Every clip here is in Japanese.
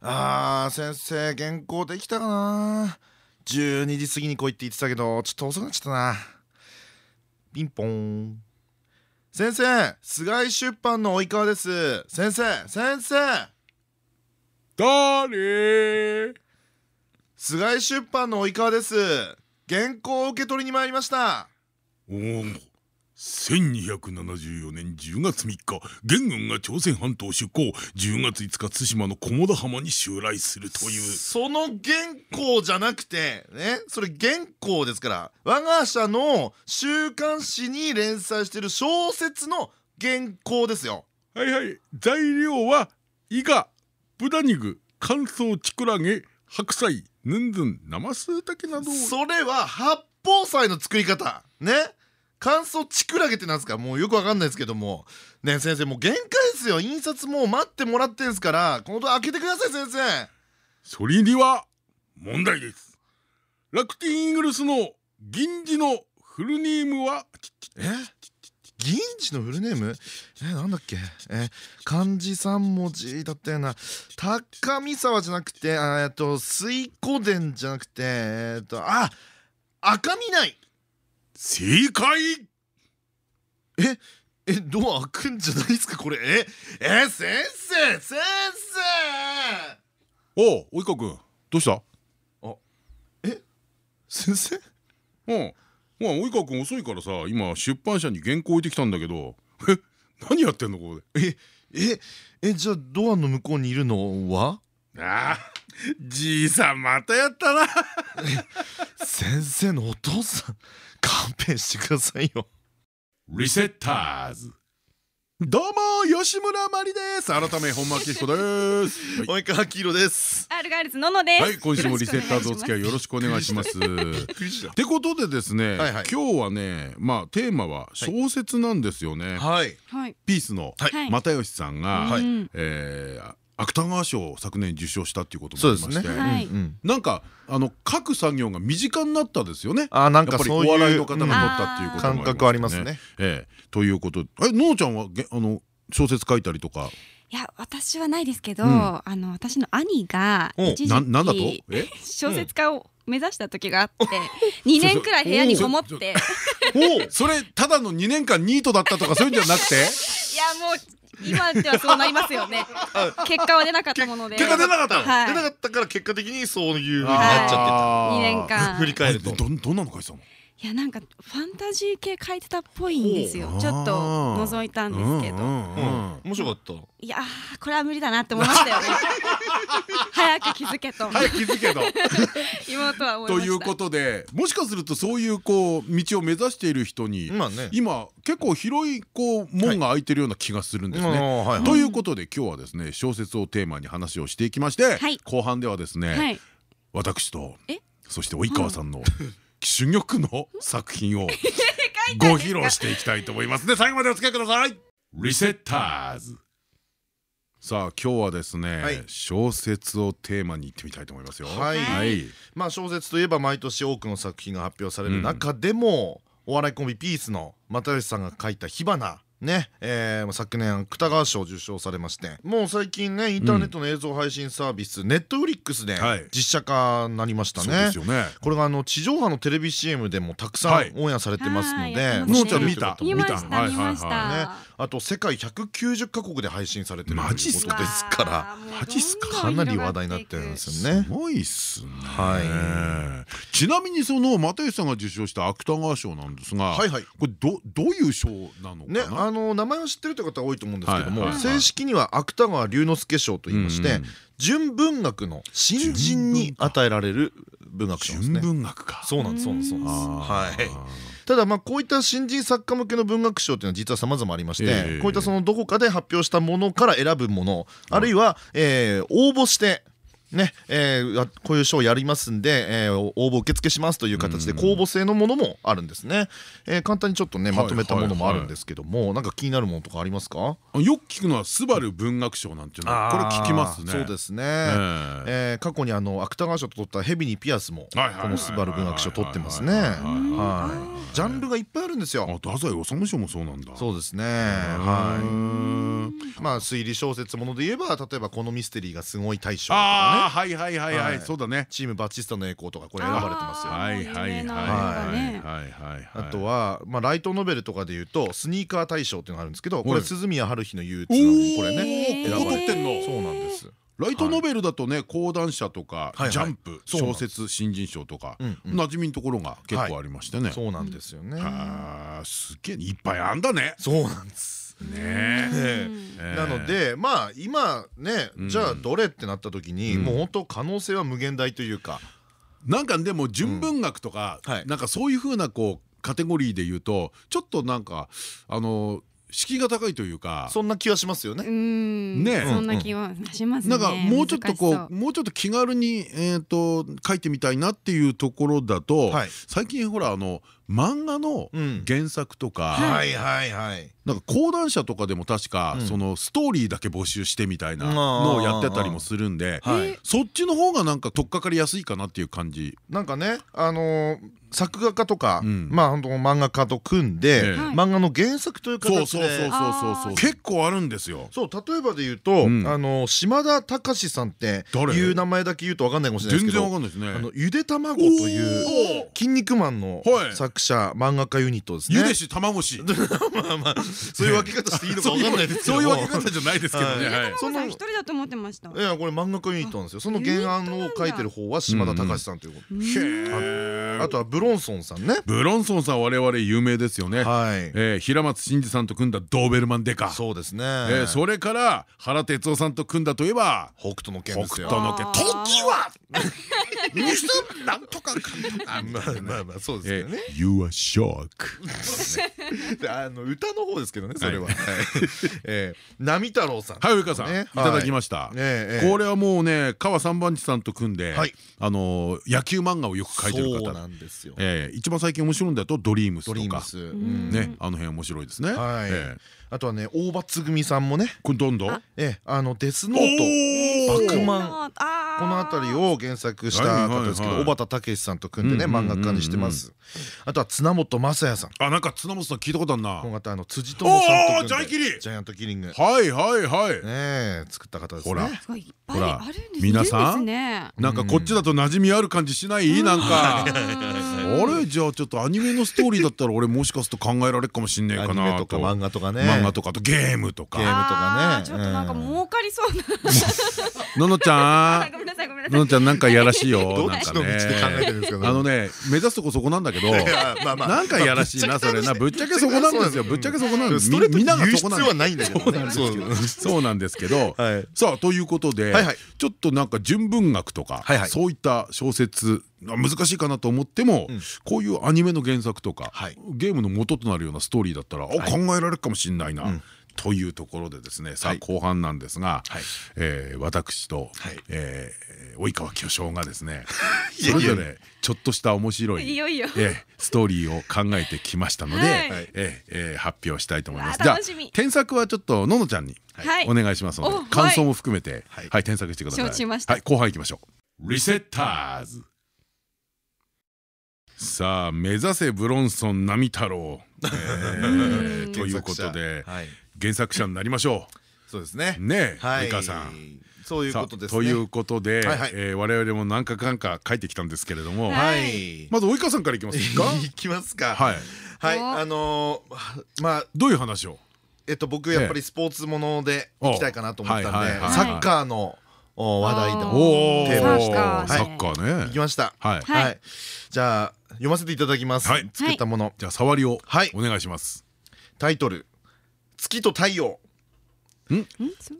あー先生原稿できたかな？12時過ぎに来いって言ってたけどちょっと遅くなっちゃったな。ピンポン。先生菅井出版の及川です。先生先生。誰？菅井出版の及川です。原稿を受け取りに参りました。おお1274年10月3日元軍が朝鮮半島出港10月5日対馬の菰田浜に襲来するという。その原稿じゃなくてねそれ原稿ですから我が社の週刊誌に連載してる小説の原稿ですよ。はいはい。材料はイガ豚肉乾燥チクラゲ白菜ヌンズン生スタケなどそれは八宝菜の作り方。ね乾燥チクラゲってなんですか？もうよくわかんないですけども。ね先生もう限界ですよ。印刷もう待ってもらってんすから。このドア開けてください先生。それには問題です。楽天イーグルスの銀次のフルネームはえ？銀次のフルネーム？えなんだっけ？え漢字三文字だったよな。高見沢じゃなくてあえっと水湖殿じゃなくてえっとあ赤見ない正解。ええドア開くんじゃないですか？これ。ええ先生先生。おう及川君どうした？先生？うん。まあ及川君遅いからさ今出版社に原稿置いてきたんだけど。え何やってんのここで？えええじゃあドアの向こうにいるのは？ああじいさんまたやったな。先生のお父さん勘弁してくださいよ。リセッターズ。どうも吉村まりです。改め本間明彦です。はい。及川黄色です。アルガールズののです。はい、今週もリセッターズお付き合いよろしくお願いします。びってことでですね、はいはい。今日はね、まあテーマは小説なんですよね。はい。はい。ピースのはい。又吉さんが、はえー芥川賞を昨年受賞したっていうことそうですね。もありまして、なんかあの書く作業が身近になったですよね。あなんやっぱりおかそういう笑いの方が撮ったっていうことも感覚ありますね。ええ。ということで、えののちゃんはげあの小説書いたりとか、いや私はないですけど、うん。あの私の兄がお一時ななんだと？期？え？小説家を目指した時があって、2年くらい部屋にこもって、いやおそれただの2年間ニートだったとかそういうんじゃなくて、もう今ではそうなりますよね。結果は出なかったもので。結果出なかったの？はい。出なかったから結果的にそういう風になっちゃあー2年間。振り返ると。どどんなの書いてたの？いやなんかファンタジー系書いてたっぽいんですよ。ちょっと覗いたんですけど、うん。うんうんうん面白かった。いやーこれは無理だなって思いましたよね。早く気づけと。早く気づけど。妹は思いました。ということでもしかするとそういうこう道を目指している人にまあね。今結構広いこう門が開いてるような気がするんですね。はいはい。ということで今日はですね小説をテーマに話をしていきまして、はい。後半ではですね、はい。私とえ？そして及川さんの 珠玉の作品を ご披露していきたいと思います。ね最後までお付き合いください。リセッターズ。さあ今日はですね、はい。小説をテーマにいってみたいと思いますよ。はい。はい。まあ小説といえば毎年多くの作品が発表される中でもお笑いコンビピースの又吉さんが書いた「火花」ね、えー昨年芥川賞を受賞されましてもう最近ねインターネットの映像配信サービス、ネットフリックスではい。実写化になりましたそうでねすよね。これがあの地上波のテレビ CM でもたくさはい。んオンエアされてますのはい。でやってのちゃん見た。見ました。見ました、はいはい。ねあと世界190カ国で配信されてるということですかからマジっすかかなり話題になってるんですよねすごいっすね。はちなみにその又吉さんが受賞した芥川賞なんですが、はいはいこれどどういう賞なのかね、な。あの名前は知ってるという方多いと思うんですけども、はいはいはい正式には芥川龍之介賞と言いまして、うんうん純文学の新人に与えられる文学賞です純ね。文学か。そうなんですそうなんですそうなんです。あーはい。ただまあこういった新人作家向けの文学賞っていうのは実は様々ありまして、ええ。こういったそのどこかで発表したものから選ぶもの、あるいは、えー応募してね、えー、やこういう賞やりますんで、えー、応募受付しますという形で公募制のものもあるんですね、えー、簡単にちょっとねまとめたものもあるんですけども、なんか気になるものとかありますか？よく聞くのはスバル文学賞なんていうのはこれ聞きますね。そうですね、えー、過去にあの芥川賞と取ったヘビにピアスもこのスバル文学賞取ってますね。はいジャンルがいっぱいあるんですよ。太宰治賞もそうなんだ。そうですね。はい。まあ推理小説もので言えば例えばこのミステリーがすごい大賞とかねはいはいはいはい。そうだね。チームバチスタの栄光とかこれ選ばれてますよはいはいはいはい。はいあとはまあライトノベルとかで言うとスニーカー大賞っていうのがあるんですけどこれ鈴宮春日の憂鬱なのにこれね。選ばれてんの。そうなんですライトノベルだとね講談社とかジャンプ小説新人賞とか馴染みのところが結構ありましてね。そうなんですよね。すげえいっぱいあんだね。そうなんです。ねなのでまあ今ねじゃあどれってなった時にもう本当可能性は無限大というか。なんかでも純文学とかなんかそういうふうなこうカテゴリーで言うとちょっとなんかあの敷居が高いというか。そんな気はしますよね。ね。そんな気はしますなんかもうちょっとこうもうちょっと気軽にえっと書いてみたいなっていうところだと最近ほらあの漫画の原作とかはいはいはい。なんか講談社とかでも確かそのストーリーだけ募集してみたいなのをやってたりもするんでそっちの方がなんか取っかかりやすいかなっていう感じ。なんかねあの作画家とかまあ本当漫画家と組んで漫画の原作という形でそうそうそうそう結構あるんですよ。そう例えばで言うとあの島田隆さんっていう名前だけ言うと分かんないかもしれないですけど全然わかんないですね。あのゆで卵という筋肉マンの作者漫画家ユニットですね。ゆでし卵しまあまあそういう分け方していいのか分かんないですけどそういう分け方じゃないですけどね。その一人だと思ってました。いやこれ漫画家ユニットなんですよ。その原案を書いてる方は島田隆さんということあとはブロンソンさんね。ブロンソンさん我々有名ですよね。はい。平松真二さんと組んだドーベルマンデカ。そうですね。それから原哲夫さんと組んだといえば北斗の拳ですよ。北斗の拳。時はなんとかまあまあまあそうですよね。You are shock あの歌の方ですけどねそれは。波太郎さん。はい上川さん。い。ただきました。これはもうね川三番地さんと組んであの野球漫画をよく描いてる方。なんですよ。一番最近面白いんだとドリームスとか。ねあの辺面白いですね。あとはね大場つぐみさんもね。これどんどん？えあのデスノート。バクマンこの辺りを原作した方ですけど小畑武さんと組んでね漫画家にしてます。あとは綱本雅也さん。あなんか綱本さん聞いたことあるな。この方あの辻友さんとジャイキリジャイアントキリング。はいはいはい。ね作った方ですね。ほら。ほら。皆さんなんかこっちだと馴染みある感じしない？なんか。あれ？じゃあちょっとアニメのストーリーだったら俺もしかすると考えられるかもしんねえかなと。か漫画とかね。漫画とかとゲームとか。ゲームとかね。ちょっとなんか儲かりそうな。ののちゃんののちゃんなんかやらしいよ なんかね。あのね目指すとこそこなんだけどなんかやらしいなそれ。なぶっちゃけそこなんですよぶっちゃけそこなんですみんながそこなんですそうなんですけど。さあということでちょっとなんか純文学とかそういった小説難しいかなと思ってもこういうアニメの原作とかゲームの元となるようなストーリーだったら考えられるかもしれないなというところでですねさあ後半なんですが私と及川巨匠がですね それぞれちょっとした面白いストーリーを考えてきましたので発表したいと思います。じゃあ添削はちょっとののちゃんにお願いしますので感想も含めてはい。添削してください。はい後半いきましょう。リセッターズ。さあ目指せブロンソン波太郎。ということで原作者になりましょう。そうですね。ねえ、美香さん。そういうことですということで我々も何かかんか書いてきたんですけれども。まず及川さんからいきます。か？いきますか。はい。はい。あのまあどういう話を？えっと僕やっぱりスポーツものでいきたいかなと思ったんでサッカーの話題のテーマに。してサッカーね。いきました。はい。じゃあ読ませていただきます。作ったもの。じゃあ触りをお願いします。タイトル月と太陽。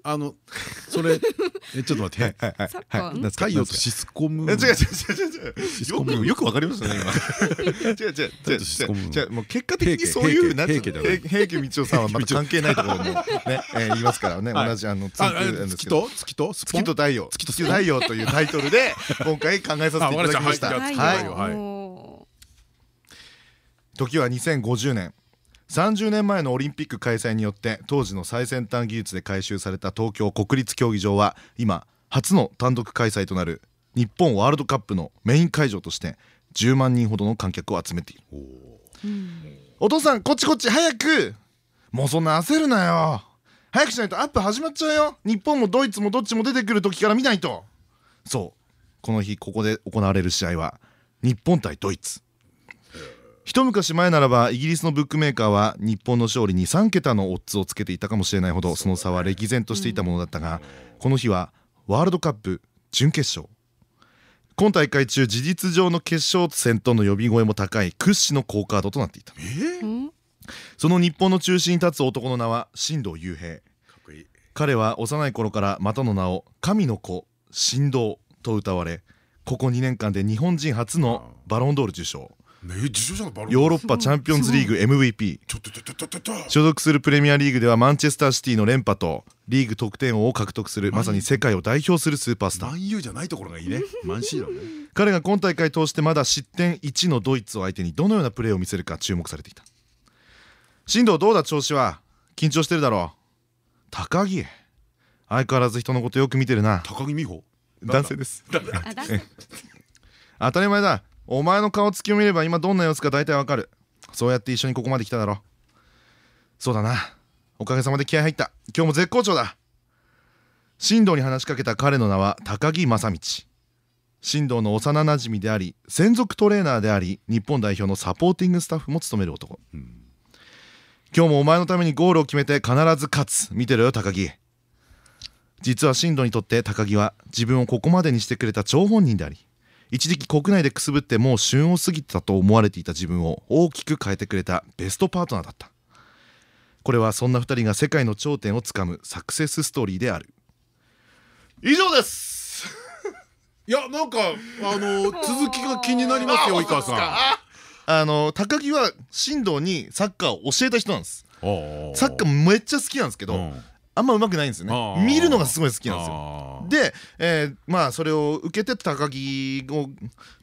あの それえちょっと待って。太陽とシスコム。え違う違う違う違う。よくわかりましたね今。違う違う違う。違う違う。もう結果的にそういう平家道夫さんはまた関係ないところもねえー言いますからね。はい。同じあのツイあートなんあですけど。月と？月と？月と太陽。月と太陽というタイトルで今回考えさせていただきました。はい。時は2050年30年前のオリンピック開催によって当時の最先端技術で改修された東京国立競技場は今初の単独開催となる日本ワールドカップのメイン会場として10万人ほどの観客を集めている。お父さんこっちこっち早く!もうそんな焦るなよ!早くしないとアップ始まっちゃうよ!日本もドイツもどっちも出てくる時から見ないと!そう。この日ここで行われる試合は日本対ドイツ一昔前ならばイギリスのブックメーカーは日本の勝利に3桁のオッズをつけていたかもしれないほどその差は歴然としていたものだったがこの日はワールドカップ準決勝。今大会中事実上の決勝戦との呼び声も高い屈指の好カードとなっていた。うん？その日本の中心に立つ男の名は新藤雄平。彼は幼い頃からまたの名を神の子神道と歌われここ2年間で日本人初のバロンドール受賞ヨーロッパチャンピオンズリーグ MVP 所属するプレミアリーグではマンチェスターシティの連覇とリーグ得点王を獲得するまさに世界を代表するスーパースター。マンユーじゃないところがいいね。マンシーだね。彼が今大会通してまだ失点1のドイツを相手にどのようなプレーを見せるか注目されていた。進藤どうだ？調子は。緊張してるだろう。高木相変わらず人のことよく見てるな。高木美穂男性です。当たり前だお前の顔つきを見れば今どんな様子か大体わかる。そうやって一緒にここまで来ただろ。そうだな。おかげさまで気合入った。今日も絶好調だ。進藤に話しかけた彼の名は高木正道。進藤の幼なじみであり専属トレーナーであり日本代表のサポーティングスタッフも務める男、今日もお前のためにゴールを決めて必ず勝つ。見てろよ高木。実は進藤にとって高木は自分をここまでにしてくれた張本人であり一時期国内でくすぶってもう旬を過ぎたと思われていた自分を大きく変えてくれたベストパートナーだった。これはそんな2人が世界の頂点をつかむサクセスストーリーである。以上です！いやなんかあの 続きが気になりますよ及川さん。あの高木は進藤にサッカーを教えた人なんです。おサッカーめっちゃ好きなんですけど、うんあんま上手くないんですよあねー。見るのがすごい好きなんですよ。で、えーまあそれを受けて高木を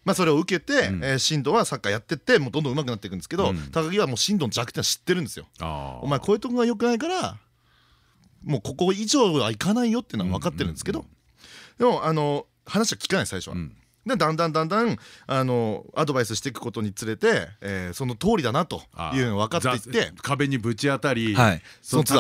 まあそれを受けて、うん。えー進藤はサッカーやってってもうどんどん上手くなっていくんですけど、うん。高木はもう進藤の弱点は知ってるんですよ。お前こういうとこが良くないからもうここ以上はいかないよっていうのは分かってるんですけど、でもあの話は聞かない最初は。うんでだんだんだんだんあのアドバイスしていくことにつれて、えーその通りだなというのが分かっていって。ざ壁にぶち当たり、はい。その高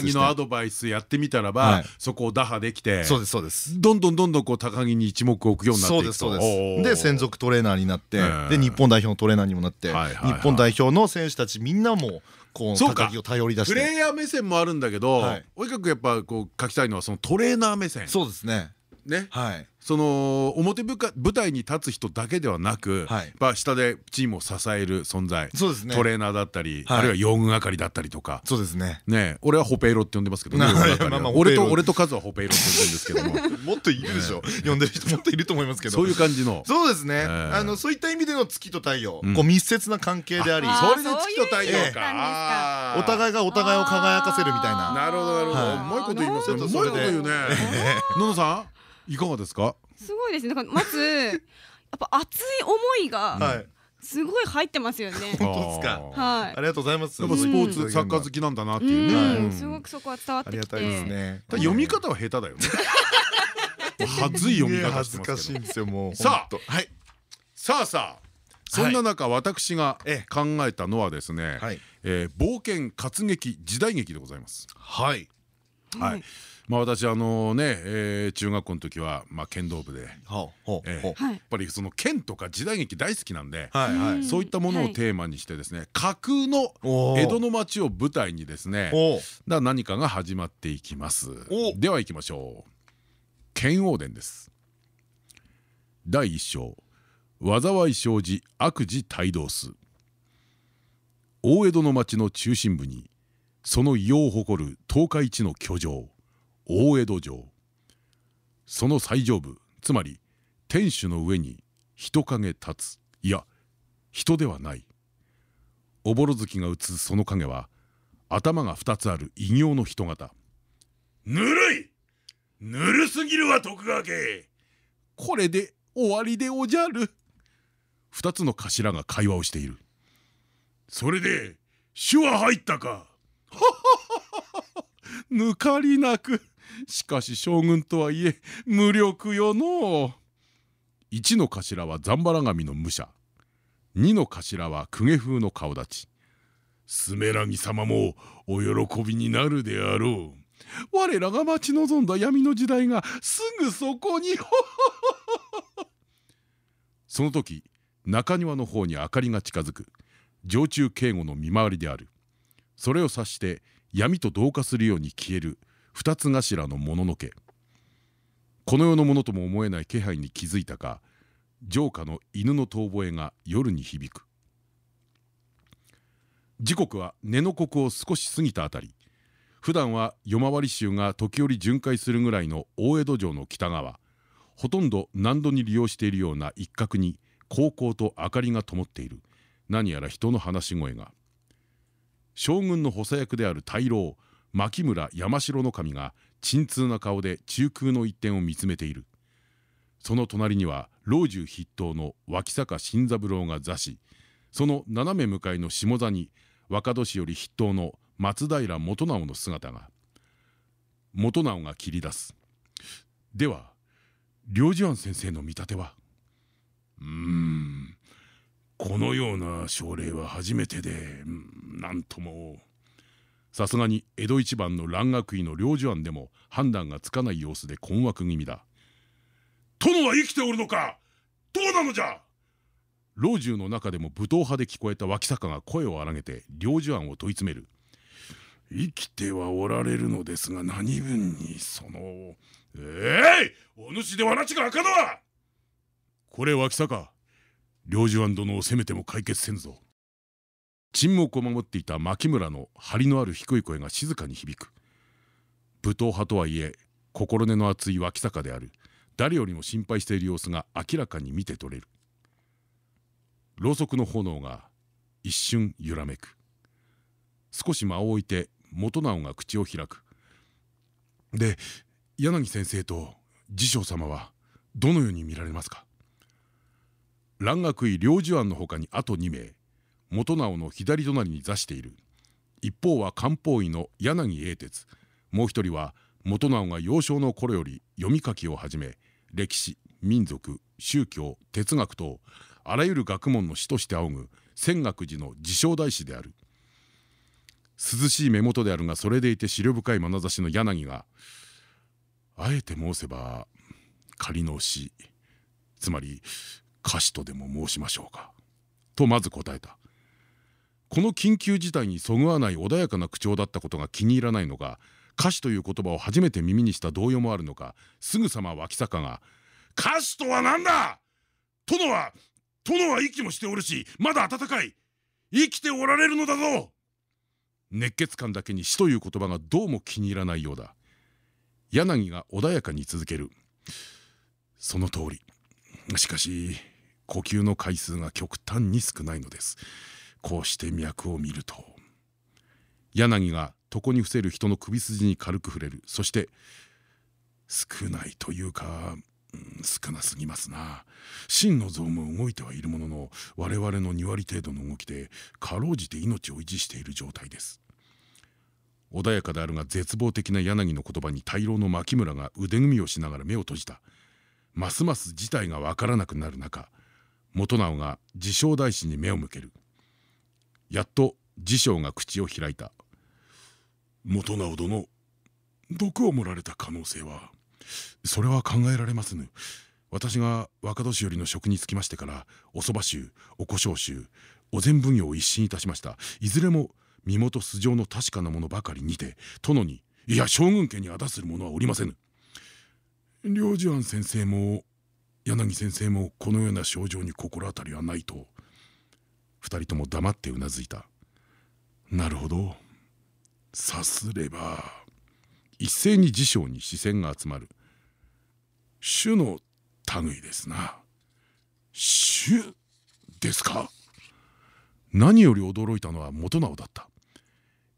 木のアドバイスやってみたらば、はい。そこを打破できてそうですそうです。どんどんどんどんこう高木に一目置くようになっていくと。そうですそうです。で専属トレーナーになって、えーで日本代表のトレーナーにもなって、日本代表の選手たちみんなもこう高木を頼り出しプレてイヤー目線もあるんだけど、はい。とにかくやっぱこう書きたいのはそのトレーナー目線。そうですねね。はい。その表舞台に立つ人だけではなく、はい。やっぱ下でチームを支える存在、そうですね。トレーナーだったり、はい。あるいは用具係だったりとか。そうですね。ね。俺はホペイロって呼んでますけどね俺と俺とカズはホペイロって呼んでるんですけども。もっといるでしょ。呼んでる人もっといると思いますけど。そういう感じの。そうですね、えあのそういった意味での月と太陽、うん。こう密接な関係であり。あそれで月と太陽か。お互いがお互いを輝かせるみたいな。なるほどなるほど、はい。うまいこと言いますねうまいこと言うね。ののさん？いかがですか？すごいですね。なんかまず やっぱ熱い思いがはい。すごい入ってますよね。本当ですか？はい。ありがとうございます。やっぱスポーツ、うん。サッカー好きなんだなってういうね、すごくそこは伝わってきて。ありがたいですね。ただ読み方は下手だよね。はずい読み方恥ずかしいんですよもうさあ。はい。さあさあ。そんな中、私がええ考えたのはですね、はい。えー冒険活劇時代劇でございます。はい。はい。まあ私あのね、えー中学校の時はまあ剣道部で、やっぱりその剣とか時代劇大好きなんで、はいはい。そういったものをテーマにしてですね、架空の江戸の町を舞台にですね、だ何かが始まっていきます。お。では行きましょう。剣王伝です。第一章。災い生じ悪事帯同す。大江戸の町の中心部にその異を誇る東海一の居城大江戸城。その最上部つまり天守の上に人影立つ。いや人ではない。おぼろ月が映すその影は頭が2つある異形の人型。ぬるい！ぬるすぎるわ徳川家。これで終わりでおじゃる。2つの頭が会話をしている。それで手話入ったか。抜かりなく。しかし将軍とはいえ無力よの。1の頭はざんばら神の武者。2の頭は公家風の顔立ち。スメラギ様もお喜びになるであろう。我らが待ち望んだ闇の時代がすぐそこに。その時中庭の方に明かりが近づく。常駐警護の見回りである。それを察して闇と同化するように消える。二つ頭のもののけ。この世のものとも思えない気配に気づいたか城下の犬の遠吠えが夜に響く。時刻は根の刻を少し過ぎたあたり。普段は夜回り衆が時折巡回するぐらいの大江戸城の北側。ほとんど何度に利用しているような一角に高校と明かりが灯っている。何やら人の話し声が。将軍の補佐役である大老。牧村山城の神が沈痛な顔で中空の一点を見つめている。その隣には老中筆頭の脇坂新三郎が座しその斜め向かいの下座に若年より筆頭の松平元直の姿が。元直が切り出す。では領事庵先生の見立ては？うーんこのような症例は初めてで何とも。さすがに江戸一番の蘭学医の領事庵でも判断がつかない様子で困惑気味だ。殿は生きておるのか。どうなのじゃ。老中の中でも武闘派で聞こえた脇坂が声を荒げて領事庵を問い詰める。生きてはおられるのですが何分にそのええー、お主ではなちが赤だわこれ脇坂領事庵殿を責めても解決せんぞ。沈黙を守っていた牧村の張りのある低い声が静かに響く。武闘派とはいえ心根の熱い脇坂である。誰よりも心配している様子が明らかに見て取れる。ろうそくの炎が一瞬揺らめく。少し間を置いて元直が口を開く。で柳先生と次将様はどのように見られますか？蘭学医領事庵のほかにあと2名。元直の左隣に座している。一方は漢方医の柳英哲。もう一人は元直が幼少の頃より読み書きを始め歴史民族宗教哲学等あらゆる学問の師として仰ぐ泉岳寺の自称大師である。涼しい目元であるがそれでいて思慮深い眼差しの柳があえて申せば仮の死。つまり歌詞とでも申しましょうか。とまず答えた。この緊急事態にそぐわない穏やかな口調だったことが気に入らないのか歌詞という言葉を初めて耳にした動揺もあるのかすぐさま脇坂が「歌詞とは何だ！殿は殿は息もしておるしまだ温かい生きておられるのだぞ!」熱血感だけに死という言葉がどうも気に入らないようだ。柳が穏やかに続ける。その通り。しかし呼吸の回数が極端に少ないのです。こうして脈を見ると柳が床に伏せる人の首筋に軽く触れる。そして少ないというか、うん、少なすぎますな。真の像も動いてはいるものの我々の2割程度の動きでかろうじて命を維持している状態です。穏やかであるが絶望的な柳の言葉に大老の牧村が腕組みをしながら目を閉じた。ますます事態がわからなくなる中元直が自称大師に目を向ける。やっと次将が口を開いた。元直殿毒を盛られた可能性はそれは考えられますぬ。私が若年寄りの職に就きましてからおそば衆お胡椒衆お膳奉行を一新いたしました。いずれも身元素性の確かなものばかりにて殿にいや将軍家にあだする者はおりませぬ。領事庵先生も柳先生もこのような症状に心当たりはないと二人とも黙ってうなずいた。なるほど。さすれば一斉に辞書に視線が集まる。種の類ですな。種ですか？何より驚いたのは元直だった。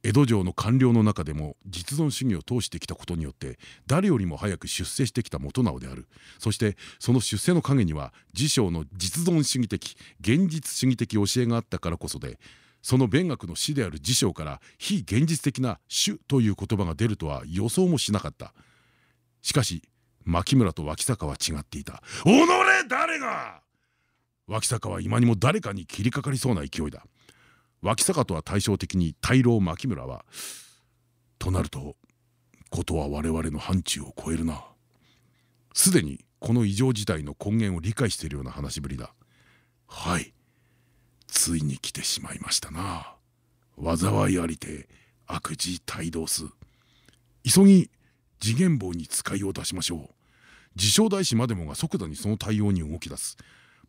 江戸城の官僚の中でも実存主義を通してきたことによって誰よりも早く出世してきた元直である。そしてその出世の陰には自称の実存主義的現実主義的教えがあったからこそでその勉学の師である自称から非現実的な「主」という言葉が出るとは予想もしなかった。しかし牧村と脇坂は違っていた「己誰が!」脇坂は今にも誰かに切りかかりそうな勢いだ。脇坂とは対照的に大老牧村はとなるとことは我々の範疇を超えるな。すでにこの異常事態の根源を理解しているような話ぶりだ。はい。ついに来てしまいましたな。災いありて悪事帯同す。急ぎ次元棒に使いを出しましょう。自称大師までもが即座にその対応に動き出す。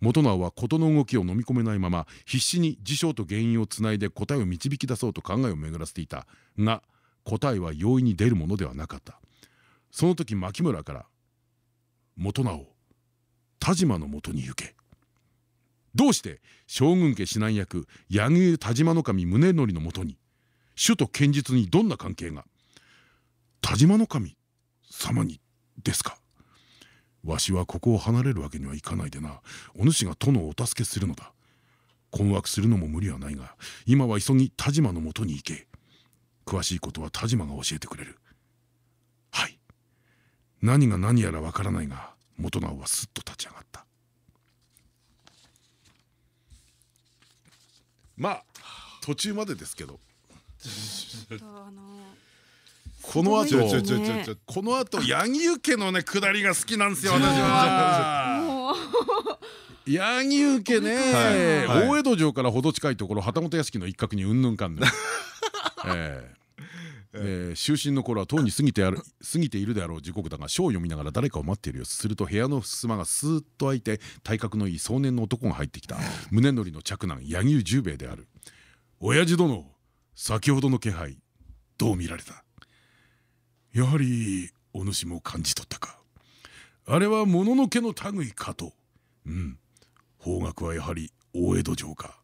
元直は事の動きを飲み込めないまま必死に事象と原因をつないで答えを導き出そうと考えを巡らせていた。が答えは容易に出るものではなかった。その時牧村から「元直田島のもとに行け」どうして将軍家指南役柳生田島守宗則のもとに首都剣術にどんな関係が？田島守様にですか？わしはここを離れるわけにはいかないでな。お主が殿をお助けするのだ。困惑するのも無理はないが今は急ぎ田島のもとに行け。詳しいことは田島が教えてくれる。はい。何が何やらわからないが元直はすっと立ち上がった。まあ途中までですけど。ちょっとあのこの後。この後柳生家のね下りが好きなんですよ私は。もう。柳生家ね、大江戸城から程近いところ旗本屋敷の一角にうんぬんかんぬん。ええ。えー就寝の頃はとうに過ぎてある過ぎているであろう時刻だが書を読みながら誰かを待っている様子すると部屋の襖がスーッと開いて体格のいい壮年の男が入ってきた。宗則の嫡男柳生十兵衛である。親父殿先ほどの気配どう見られた？やはりお主も感じ取ったか。あれはもののけの類かと。うん。方角はやはり大江戸城か。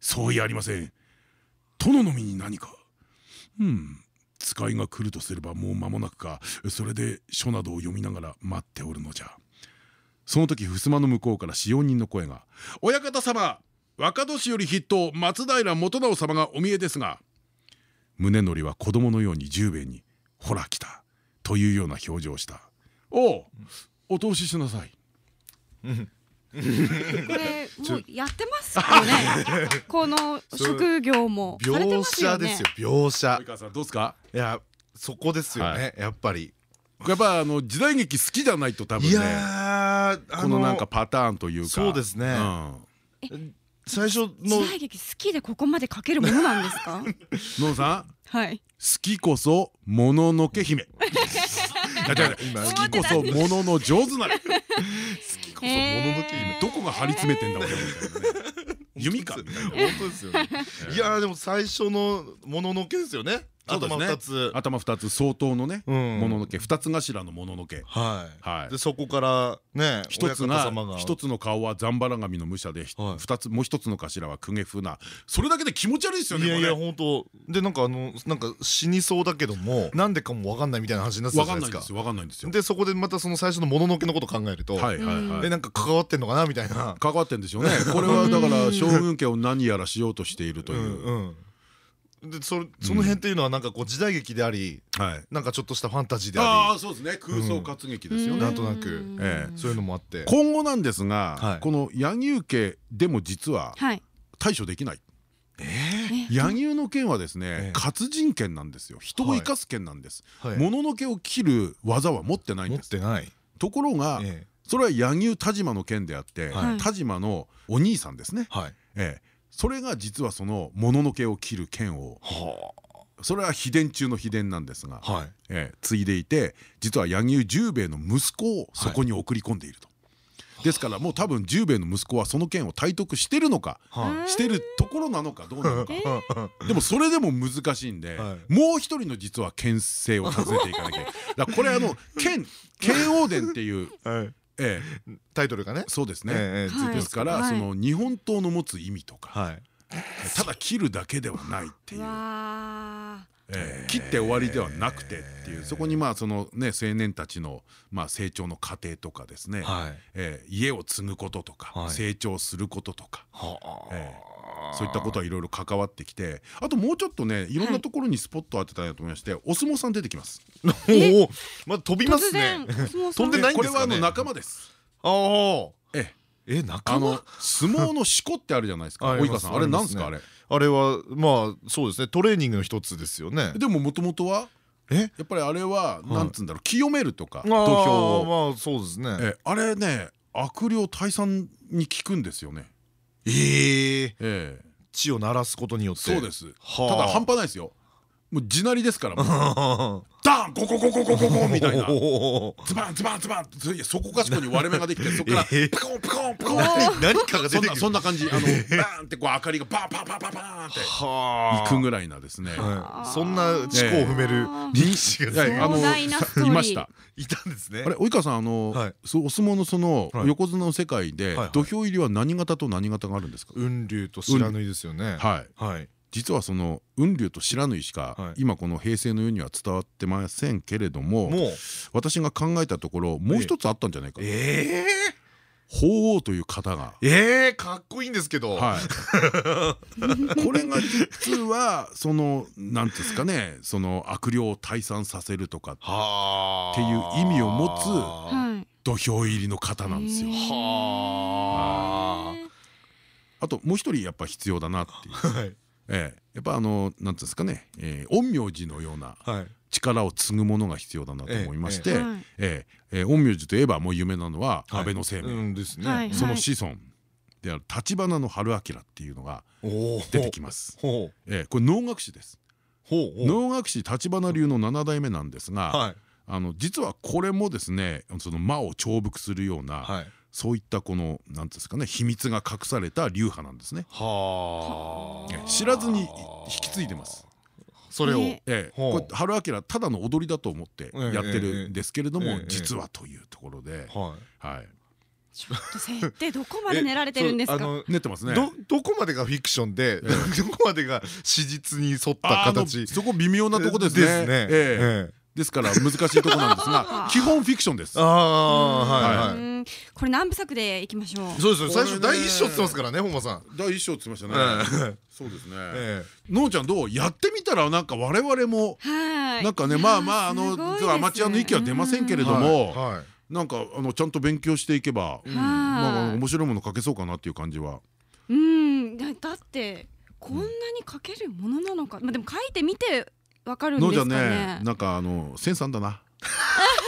そういやありません。殿の身に何か。うん。使いが来るとすればもう間もなくか。それで書などを読みながら待っておるのじゃ。その時襖の向こうから使用人の声が「親方様若年寄筆頭松平元直様がお見えですが」宗則は子供のように十兵衛に「ほら来た」というような表情をした「おうお通ししなさい」これもうやってますよね。この職業も。描写ですよ描写。どうですか？いやそこですよねやっぱり。やっぱあの時代劇好きじゃないと多分いねこのなんかパターンというか。そうですね。うん最初時の代劇好きでここまで書けるものなんですか？のんさん？はい。好きこそもののけ姫。好きこそものの上手なれ好きこそもののけ姫。どこが張り詰めてんだ俺みたいなね。弓かみたいな。本当ですよね。いやーでも最初のもののけですよね頭二つ。頭二つ。相当のねうん。もののけ。二つ頭のもののけ。はい。はい。でそこからね親一つが。一つの顔はざんばら髪の武者でつもう一つの頭は公家風なそれだけで気持ち悪いですよねいやいや本当。でなんかあのなんか死にそうだけどもなんでかもわかんないみたいな話になってたわじゃないですか。かんないんですよ。わかんないんですよ。でそこでまたその最初のもののけのこと考えるとはいはいはい。えなんか関わってんのかなみたいな。関わってんでしょうね。これはだから将軍家を何やらしようとしているというでそその辺っていうのはなんかこう時代劇でありはい。なんかちょっとしたファンタジーであああそうですね。空想活劇ですよね。なんとなく。ええ。りそういうのもあって。今後なんですが、はい。この柳生家でも実ははい。対処できない。え柳生の剣はですね、ええ活人剣なんですよ。人を生かす剣なんです、えはい。もののけを切る技は持ってないん持です。ってない。ところが、えそれは柳生田島の剣であって、はい。田島のお兄さんですね、えはい。ええそれが実はそのもののけを切る剣をはそれは秘伝中の秘伝なんですが、あはい。ええ継いでいて実は柳生十兵衛の息子をそこに送り込んでいると。ですからもう多分十兵衛の息子はその剣を体得してるのかはしてるところなのかどうなのか。でもそれでも難しいんで、はいもう一人の実は剣聖を訪ねていかなきゃだからこれあの剣 剣王伝っていう、はい。ええ、タイトルがね。そうですね、ええはい。ですから、はい。その日本刀の持つ意味とか、はい。ただ切るだけではないっていう。切って終わりではなくてっていうそこにまあそのね青年たちのまあ成長の過程とかですね、はい。ええ家を継ぐこととか、はい。成長することとか、はええ。そういったことはいろいろ関わってきてあともうちょっとねいろんなところにスポットを当てたいなと思いまして、お相撲さん出てきます。おお。まあ飛びますね。飛んでないんこれですかね。はあの仲間です。ああえええ仲間相撲のしこってあるじゃないですか。及川さん。あれなんですかあれ？あれはまあそうですね。トレーニングの一つですよね。でももともとは？え？やっぱりあれはなんつうんだろう清めるとか土あ俵を。ーまあそうですね。えあれね悪霊退散に効くんですよね。ええええ。血を鳴らすことによって。そうです。たはあ。だ半端ないですよ。もう地鳴りですから。ダンゴゴゴゴゴゴゴ みたいな。おズバンズバンズバン。そいやそこかしこに割れ目ができてそこからえー。ピコンピコンピコン何何かが出そんなてくる。そんな感じ。あのバーンってこう明かりがバンパンパンパンパンって。は行くぐらいなですね。はい。そんな思考を踏める力士がはいあのいました。いたんですね。あれ及川さんあの、はい。そうお相撲のそのはい。横綱の世界ではいはい。土俵入りは何型と何型があるんですか？雲龍と白縫いですよね。はい。はい実はその雲龍と白縫しかはい。今この平成の世には伝わってませんけれども私が考えたところもう一つあったんじゃないかええ鳳凰という方が。ええかっこいいんですけど。はい、これが実はそのなんていうんですかねその悪霊を退散させるとかはあっていう意味を持つはい。土俵入りの方なんですよ。はあともう一人やっぱ必要だなっていう、あはいええ、やっぱあのなんていうんですかね、えー陰陽師のようなはい。力を継ぐものが必要だなと思いまして、ええ。陰陽師といえばもう有名なのははい。安倍の生命、うんですはいねその子孫である橘の春明っていうのが出てきます。ええ、これ能楽師です。能楽師橘流の七代目なんですが、はい。あの実はこれもですねその魔を重複するような、はいそういったこのなんですかね秘密が隠された流派なんですね。はえ知らずに引き継いでます。それを。ね。ええ、これ春明ただの踊りだと思ってやってるんですけれども、実はというところで、はい。はい、ちょっと設定どこまで練られてるんですか？あの練ってますね。どどこまでがフィクションでどこまでが史実に沿った形。そこ微妙なとこですね。ですね。ええ。ええ。ですから難しいところなんですが 基本フィクションです。ああはいははい。うんこれ何部作でいきましょう。そうですよ。最初第一章って言ってますからね本間さん。第一章って言ってましたね。そうですね。えのんちゃんどう？やってみたらなんか我々もはい。なんかねまあまああのアマチュアの域は出ませんけれども、なんかあのちゃんと勉強していけば、はい。まあ面白いもの書けそうかなっていう感じは。うん。だだってこんなに書けるものなのか。まあでも書いてみてわかるんのですかんちゃんねねなんかあのセンスあんだな。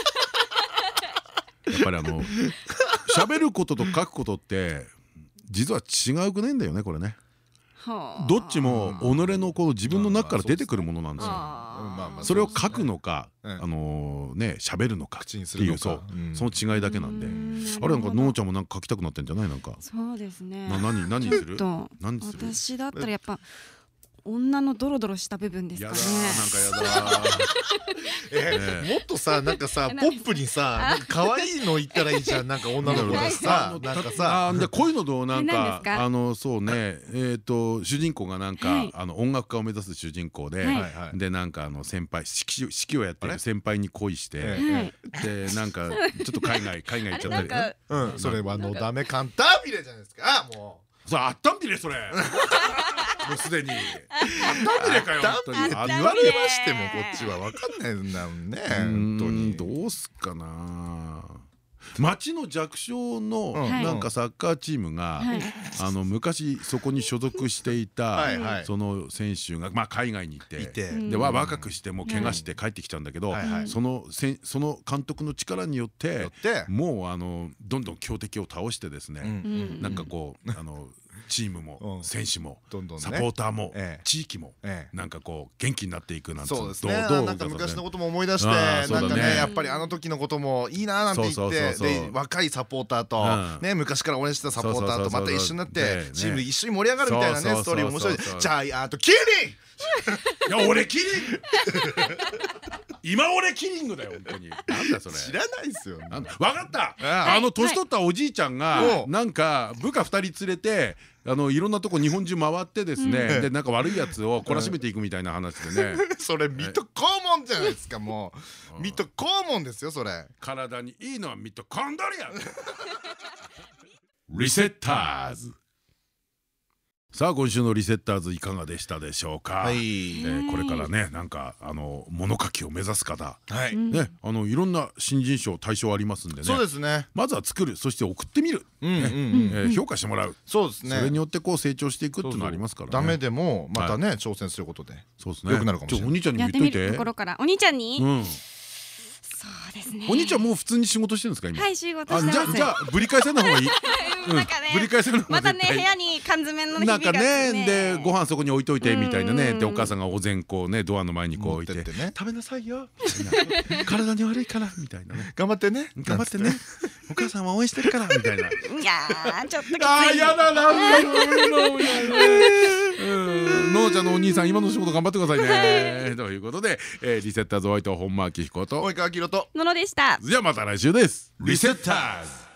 やっぱりあの 喋ることと書くことって実は違うくねんだよねこれね。はあ。どっちも己のこの自分の中から出てくるものなんですよ。それを書くのか、ええあのね喋るのかっていうそう、うん。その違いだけなんで。うん。あれなんかのんちゃゃんもなんか書きたくなってんじゃない？なんか。そうですね。な何何する？何する？私だったらやっぱ女のドロドロした部分ですやかね。だーなんかやだー。えもっとさなんかさポップにさなんか可愛いの言ったらいいじゃん。なんか女の子がさなんかさ。でこういうのどうなん何か？あのそうね。えっと主人公がなんかはい。あの音楽家を目指す主人公ででなんかあの先輩指揮指揮をやってる先輩に恋してえはい。でなんかちょっと海外 海外行っちゃったり。ね。うんそれはのだめカンタービレじゃないですか。もそれあったんびれそれ。もうすでに。あったかよ言われましてもこっちは分かんないんだもん。ね本当に。どうすっかな。町の弱小のうん。なんかサッカーチームがはい。あの昔そこに所属していたはいはい。その選手がまあ海外に行ってでわ若くしてもう怪我して帰ってきちゃうんだけどそのその監督の力によってよって。もうあのどんどん強敵を倒してですうん。ねうん。なんかこうあのチームもうん。選手もどんどんね。サポーターもええ。地域もええ。なんかこう元気になっていくなんてそうですね。どうどうなんか昔のことも思い出してなんかねやっぱりあの時のこともいいななんて言って若いサポーターとうん。ね昔から応援してたサポーターとまた一緒になっねてねチームで一緒に盛り上がるみたいなねストーリーも面白い。じゃああとキリン。いや俺キリン。グ今俺キリングだよ本当に。なんだそれ。知らないですよなんだわかった。ああの年取ったおじいちゃんがはいなんか部下2人連れてあのいろんなとこ日本中回ってですねでなんか悪いやつを懲らしめていくみたいな話でね。それ水戸黄門じゃないですかもう。水戸黄門ですよそれ。体にいいのはミトコンドリアリセッターズさあ今週のリセッターズいかがでしたでしょうか、はい。えーこれからねなんかあの物書きを目指す方。はい。ねあのいろんな新人賞大賞ありますんでね。そうですね。まずは作るそして送ってみる、うんうんうんえー評価してもらう。そうですね。それによってこう成長していくっていうのありますからね。ダメでもまたね挑戦することで。そうですね。良くなるかもしれない。ちょお兄ちゃんに言っといてところから。お兄ちゃんに、うんそうですね。お兄ちゃんもう普通に仕事してるんですか今？はい仕事あしてます。じゃあじゃあぶり返せの方がいい。ぶり返せの方がまたね部屋に缶詰の日々なんかがねでご飯そこに置いといてみたいなね。うん。でお母さんがお膳こうねドアの前にこう置いて。食べなさいよ体に悪いからみたいなね。頑張ってね。頑張ってね。お母さんは応援してるからみたいな。いやーちょっとあー やだな。うんのーちゃんのお兄さん今の仕事頑張ってくださいね。ということでえーリセッターズホワイト本間明彦と。及川明宏と。ののでした。じゃあまた来週です。リセッターズ